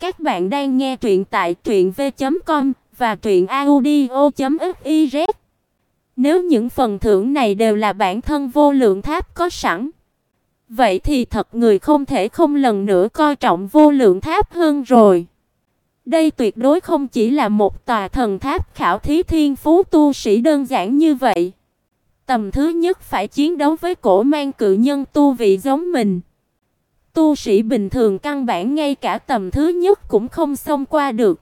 Các bạn đang nghe truyện tại truyệnv.com và truyệnaudio.fiz. Nếu những phần thưởng này đều là bản thân vô lượng tháp có sẵn, vậy thì thật người không thể không lần nữa coi trọng vô lượng tháp hơn rồi. Đây tuyệt đối không chỉ là một tòa thần tháp khảo thí thiên phú tu sĩ đơn giản như vậy. Tầm thứ nhất phải chiến đấu với cổ mang cự nhân tu vị giống mình. Tu sĩ bình thường căn bản ngay cả tầm thứ nhất cũng không xông qua được.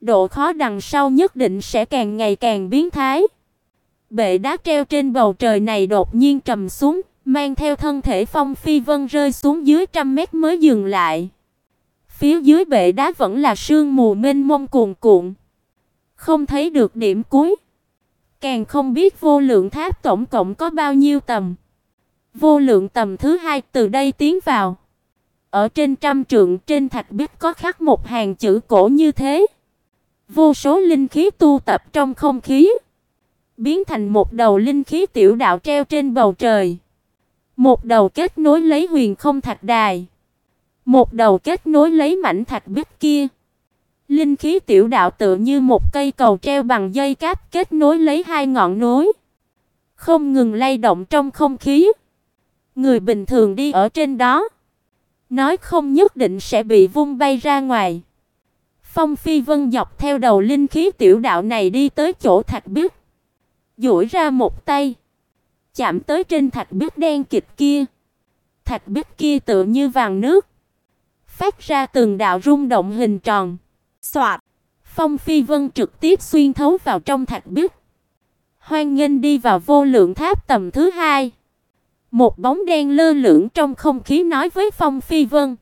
Độ khó đằng sau nhất định sẽ càng ngày càng biến thái. Bệ đá treo trên bầu trời này đột nhiên trầm xuống, mang theo thân thể Phong Phi Vân rơi xuống dưới trăm mét mới dừng lại. Phía dưới bệ đá vẫn là sương mù mênh mông cuồn cuộn, không thấy được điểm cuối. Càng không biết vô lượng tháp tổng cộng có bao nhiêu tầm. Vô lượng tầm thứ hai từ đây tiến vào. Ở trên trăm trượng trên thạch bích có khắc một hàng chữ cổ như thế. Vô số linh khí tu tập trong không khí, biến thành một đầu linh khí tiểu đạo treo trên bầu trời. Một đầu kết nối lấy huyền không thạch đài, một đầu kết nối lấy mảnh thạch bích kia. Linh khí tiểu đạo tựa như một cây cầu treo bằng dây cáp kết nối lấy hai ngọn núi, không ngừng lay động trong không khí. Người bình thường đi ở trên đó, nói không nhất định sẽ bị vung bay ra ngoài. Phong Phi Vân dọc theo đầu linh khí tiểu đạo này đi tới chỗ thạch bích, duỗi ra một tay, chạm tới trên thạch bích đen kịt kia. Thạch bích kia tựa như vàng nước, phát ra từng đạo rung động hình tròn. Soạt, Phong Phi Vân trực tiếp xuyên thấu vào trong thạch bích. Hoan nghênh đi vào vô lượng tháp tầm thứ hai. Một bóng đen lơ lửng trong không khí nói với Phong Phi Vân.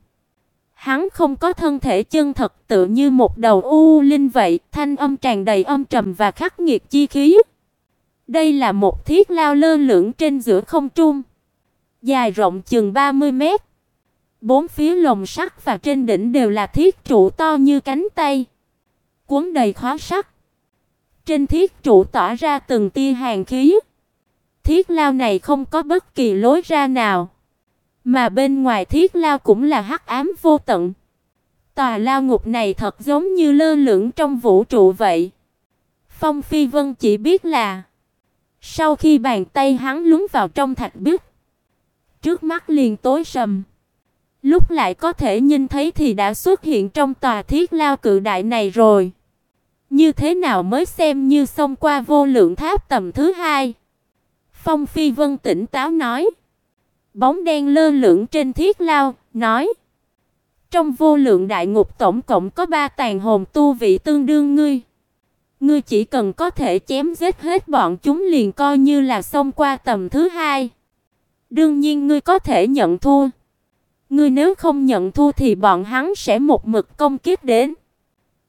Hắn không có thân thể chân thật tự như một đầu u linh vậy, thanh âm tràn đầy âm trầm và khắc nghiệt chi khí. Đây là một thiết lao lơ lửng trên giữa không trung, dài rộng chừng 30 mét. Bốn phía lồng sắt và trên đỉnh đều là thiết trụ to như cánh tay, cuốn đầy khóa sắt. Trên thiết trụ tỏa ra từng tia hàn khí. Thiết lao này không có bất kỳ lối ra nào, mà bên ngoài thiết lao cũng là hắc ám vô tận. Tòa lao ngục này thật giống như lơ lửng trong vũ trụ vậy. Phong Phi Vân chỉ biết là sau khi bàn tay hắn lún vào trong thạch bích, trước mắt liền tối sầm. Lúc lại có thể nhìn thấy thì đã xuất hiện trong tòa thiết lao cự đại này rồi. Như thế nào mới xem như xông qua vô lượng tháp tầm thứ hai? Phong Phi Vân tỉnh táo nói. Bóng đen lơ lửng trên thiết lao, nói: "Trong vô lượng đại ngục tổng cộng có ba tàn hồn tu vị tương đương ngươi. Ngươi chỉ cần có thể chém giết hết bọn chúng liền coi như là xông qua tầm thứ hai. Đương nhiên ngươi có thể nhận thua. Ngươi nếu không nhận thua thì bọn hắn sẽ một mực công kích đến,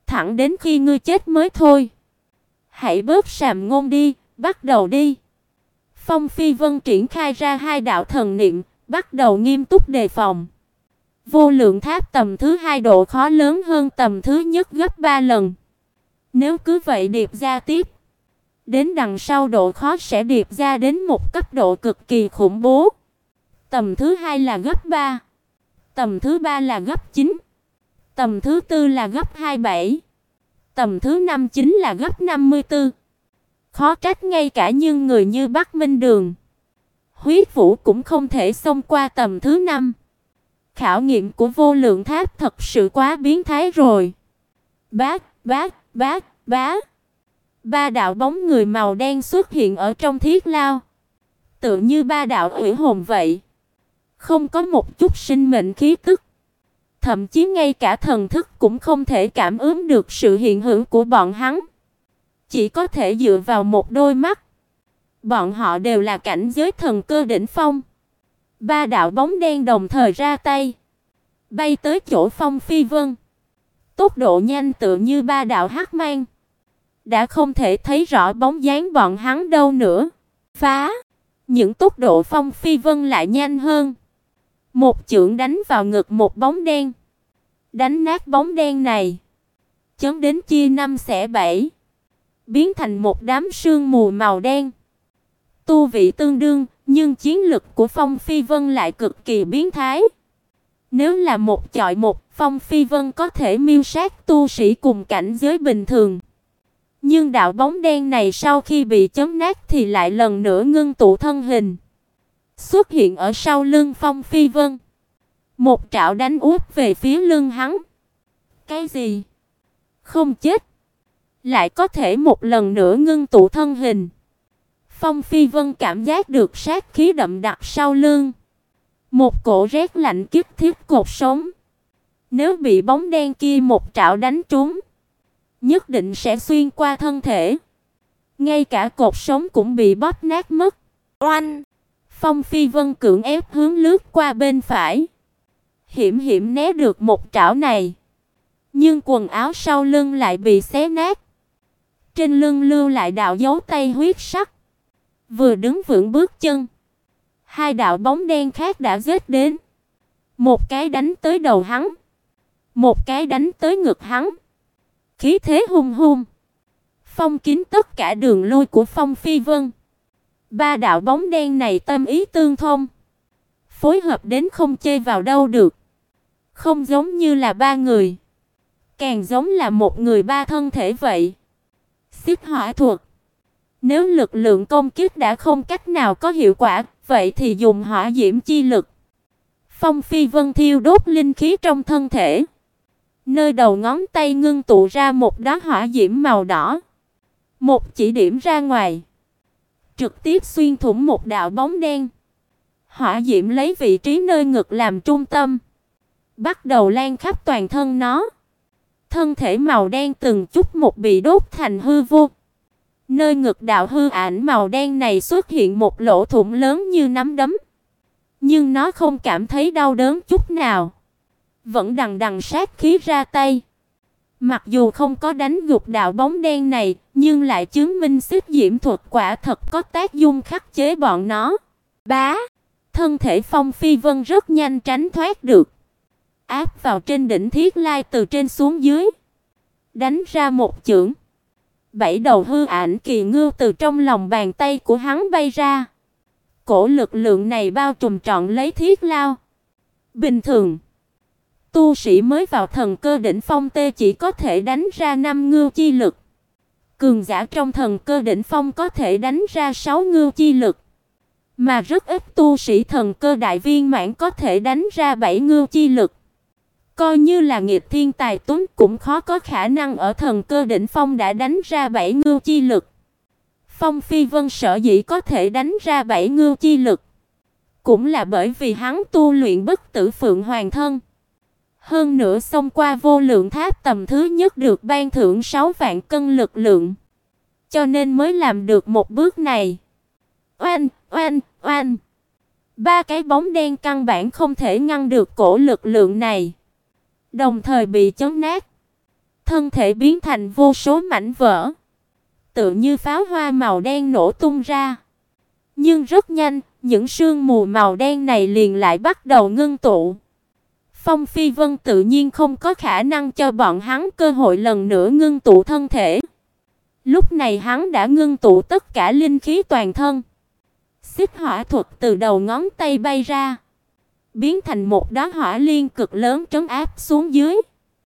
thẳng đến khi ngươi chết mới thôi. Hãy bớt sàm ngôn đi, bắt đầu đi." Phong Phi Vân triển khai ra hai đạo thần niệm, bắt đầu nghiêm túc đề phòng. Vô lượng tháp tầm thứ hai độ khó lớn hơn tầm thứ nhất gấp 3 lần. Nếu cứ vậy điệp ra tiếp, đến đằng sau độ khó sẽ điệp ra đến một cấp độ cực kỳ khủng bố. Tầm thứ hai là gấp 3, tầm thứ ba là gấp 9, tầm thứ tư là gấp 27, tầm thứ năm chính là gấp 54. Khó trách ngay cả những người như Bắc Minh Đường, Huyết Vũ cũng không thể xông qua tầm thứ năm. Khảo nghiệm của vô lượng tháp thật sự quá biến thái rồi. Bát, bát, bát, bá. Ba đạo bóng người màu đen xuất hiện ở trong thiết lao, tựa như ba đạo hủy hồn vậy. Không có một chút sinh mệnh khí tức, thậm chí ngay cả thần thức cũng không thể cảm ứng được sự hiện hữu của bọn hắn chỉ có thể dựa vào một đôi mắt. Bọn họ đều là cảnh giới thần cơ đỉnh phong. Ba đạo bóng đen đồng thời ra tay, bay tới chỗ Phong Phi Vân. Tốc độ nhanh tựa như ba đạo hắc mang, đã không thể thấy rõ bóng dáng bọn hắn đâu nữa. Phá! Những tốc độ Phong Phi Vân lại nhanh hơn. Một chưởng đánh vào ngực một bóng đen, đánh nát bóng đen này, chấm đến chia năm xẻ bảy biến thành một đám sương mù màu đen. Tu vị tương đương, nhưng chiến lực của Phong Phi Vân lại cực kỳ biến thái. Nếu là một chọi một, Phong Phi Vân có thể miêu sát tu sĩ cùng cảnh giới bình thường. Nhưng đạo bóng đen này sau khi bị chấm nát thì lại lần nữa ngưng tụ thân hình, xuất hiện ở sau lưng Phong Phi Vân. Một trảo đánh úp về phía lưng hắn. Cái gì? Không chết, lại có thể một lần nữa ngưng tụ thân hình. Phong Phi Vân cảm giác được sát khí đậm đặc sau lưng. Một cổ rét lạnh kiếp thiết cột sống. Nếu bị bóng đen kia một trảo đánh trúng, nhất định sẽ xuyên qua thân thể. Ngay cả cột sống cũng bị bóp nát mất. Oanh! Phong Phi Vân cưỡng ép hướng lướt qua bên phải. Hiểm hiểm né được một trảo này. Nhưng quần áo sau lưng lại bị xé nát. Trên lưng lưu lại đạo dấu tay huyết sắc. Vừa đứng vững bước chân, hai đạo bóng đen khác đã giết đến. Một cái đánh tới đầu hắn, một cái đánh tới ngực hắn. Khí thế hung hung, phong kín tất cả đường lui của Phong Phi Vân. Ba đạo bóng đen này tâm ý tương thông, phối hợp đến không chê vào đâu được. Không giống như là ba người, càng giống là một người ba thân thể vậy. Xích hỏa thuật nếu lực lượng công kích đã không cách nào có hiệu quả, vậy thì dùng hỏa diễm chi lực. Phong Phi Vân thiêu đốt linh khí trong thân thể. Nơi đầu ngón tay ngưng tụ ra một đóa hỏa diễm màu đỏ. Một chỉ điểm ra ngoài, trực tiếp xuyên thủng một đạo bóng đen. Hỏa diễm lấy vị trí nơi ngực làm trung tâm, bắt đầu lan khắp toàn thân nó. Thân thể màu đen từng chút một bị đốt thành hư vô. Nơi ngực đạo hư ảnh màu đen này xuất hiện một lỗ thủng lớn như nắm đấm. Nhưng nó không cảm thấy đau đớn chút nào, vẫn đằng đằng sát khí ra tay. Mặc dù không có đánh gục đạo bóng đen này, nhưng lại chứng minh xích diễm thuật quả thật có tác dụng khắc chế bọn nó. Bá, thân thể Phong Phi Vân rất nhanh tránh thoát được, áp vào trên đỉnh thiết lai từ trên xuống dưới, đánh ra một chưởng. Bảy đầu hư ảnh kỳ ngưu từ trong lòng bàn tay của hắn bay ra. Cổ lực lượng này bao trùm trọn lấy thiết lao. Bình thường, tu sĩ mới vào thần cơ đỉnh phong tê chỉ có thể đánh ra năm ngưu chi lực. Cường giả trong thần cơ đỉnh phong có thể đánh ra 6 ngưu chi lực, mà rất ít tu sĩ thần cơ đại viên mãn có thể đánh ra 7 ngưu chi lực. Coi như là nghiệt thiên tài tuấn cũng khó có khả năng ở thần cơ đỉnh phong đã đánh ra bảy ngưu chi lực. Phong Phi Vân sở dĩ có thể đánh ra bảy ngưu chi lực, cũng là bởi vì hắn tu luyện bất tử phượng hoàng thân. Hơn nữa xông qua vô lượng tháp tầm thứ nhất được ban thưởng 6 vạn cân lực lượng, cho nên mới làm được một bước này. Oanh, oanh, oanh. Ba cái bóng đen căn bản không thể ngăn được cổ lực lượng này đồng thời bị chấn nát. Thân thể biến thành vô số mảnh vỡ, tựa như pháo hoa màu đen nổ tung ra. Nhưng rất nhanh, những sương mù màu đen này liền lại bắt đầu ngưng tụ. Phong Phi Vân tự nhiên không có khả năng cho bọn hắn cơ hội lần nữa ngưng tụ thân thể. Lúc này hắn đã ngưng tụ tất cả linh khí toàn thân. Xích hỏa thuật từ đầu ngón tay bay ra biến thành một đóa hỏa liên cực lớn trấn áp xuống dưới.